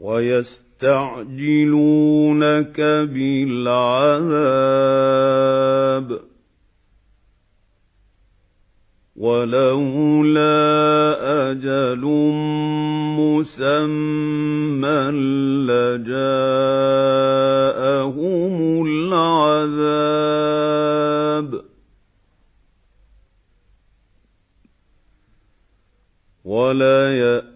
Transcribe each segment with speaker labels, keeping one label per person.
Speaker 1: وَيَسْتَعْجِلُونَكَ بِالْعَذَابِ وَلَوْلَا أَجَلٌ مُّسَمًّى لَّجَاءَهُمُ الْعَذَابُ وَلَا يَأْتِي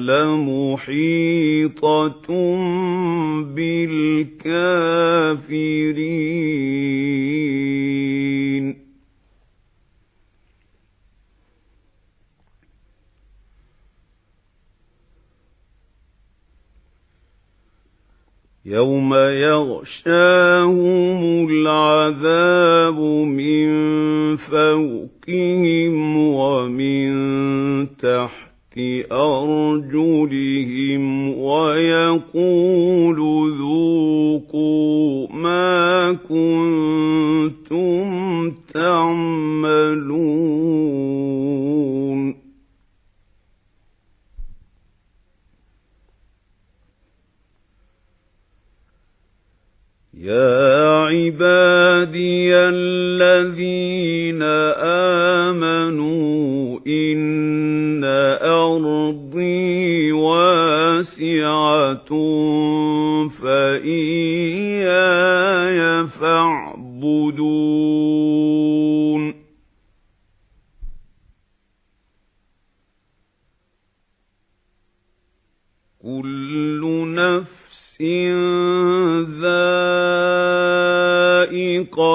Speaker 1: لَمُحِيطَةٌ بِالْكَافِرِينَ يَوْمَ يَغْشَاهُمُ الْعَذَابُ مِنْ فَوْقِهِمْ تَعْمَلُونَ يَا عِبَادِيَ الَّذِينَ آمَنُوا إِنَّ أَرْضِي وَاسِعَةٌ فَإِيَّايَ فَاعْبُدُونِ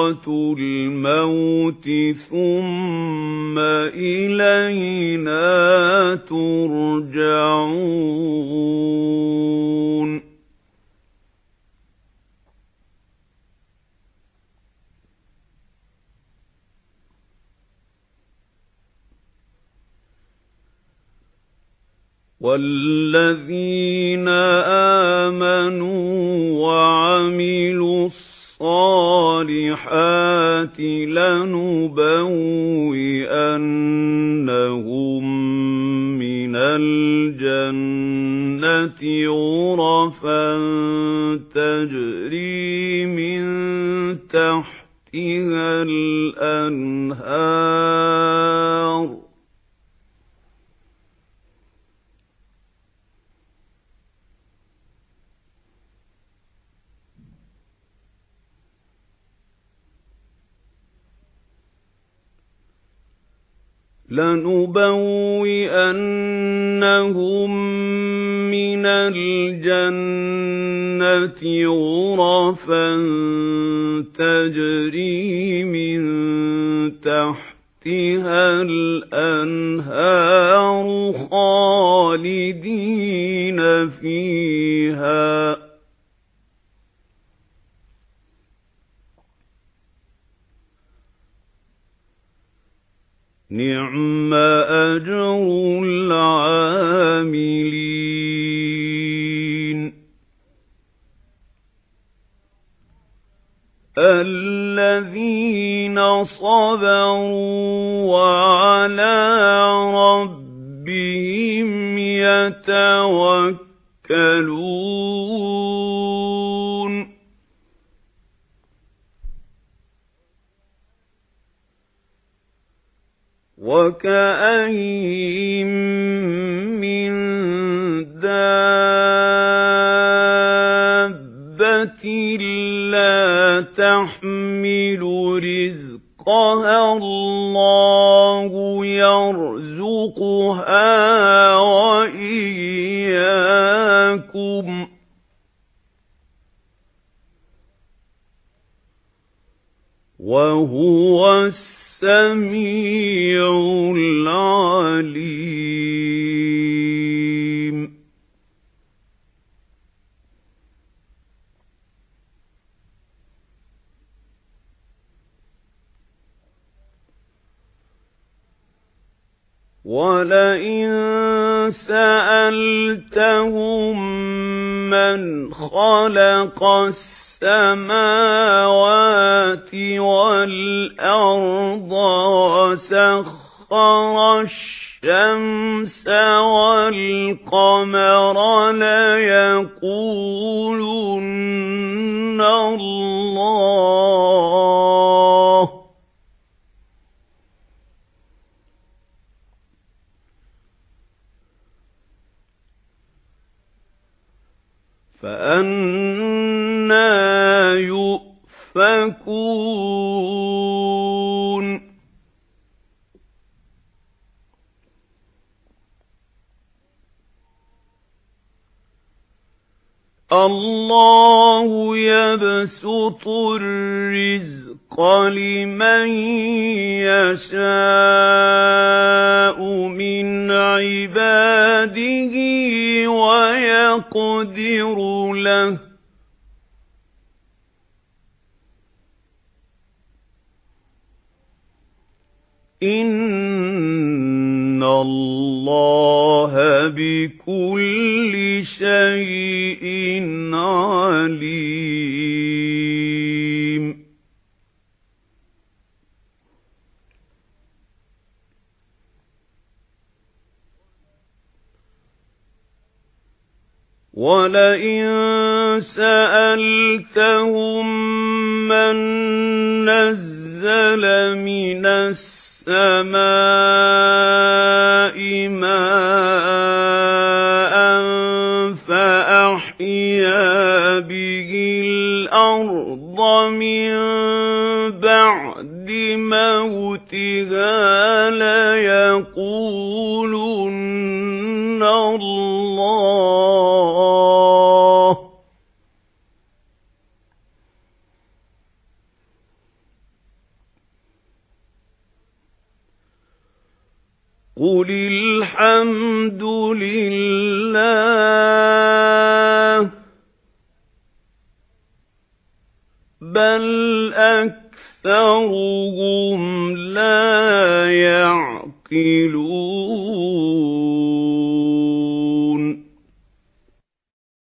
Speaker 1: الْمَوْتِ ثُمَّ إِلَيْنَا تُرْجَعُونَ وَالَّذِينَ آمَنُوا وَعَمِلُوا الصَّالِحَاتِ الصَّالِحَاتِ لَنُبَوِّئَنَّهُم مِّنَ الْجَنَّةِ غُرَفًا تَجْرِي مِن تَحْتِهَا الْأَنْهَارُ لَنُبَوِّئَنَّهُم مِّنَ الْجَنَّةِ غُرَفًا تَجْرِي مِن تَحْتِهَا نِعْمَ أَجْرُ الْعَامِلِينَ الَّذِينَ صَبَرُوا وَعَلَى رَبِّهِمْ يَتَوَكَّلُونَ وَكَأَيِّن مِّن دَابَّةٍ لَّا تَحْمِلُ رِزْقَهَا اللَّهُ يَرْزُقُهَا وَإِيَّاكُمْ وَهُوَ السبب السَّمِيعُ الْعَلِيمُ وَلَئِن سَأَلْتَهُم مَّنْ خَلَقَ السَّمَاوَاتِ وَالْأَرْضَ وَسَخَّرَ الشَّمْسَ وَالْقَمَرَ لَيَقُولُنَّ اللَّهُ فَأَنَّا يؤفكون الله يبسط الرزق لمن يشاء من عباده ويقدر له إِنَّ اللَّهَ بِكُلِّ شَيْءٍ عَلِيمٌ وَلَئِن سَأَلْتَهُم مَّن نَّزَّلَ مِنَ السَّمَاءِ مَاءً فَأَحْيَا بِهِ الْأَرْضَ مِنْ بَعْدِ مَوْتِهَا لَيَقُولُونَ قُلِ الْحَمْدُ لِلَّهِ بَلْ أَكْثَرُهُمْ لَا يَعْقِلُونَ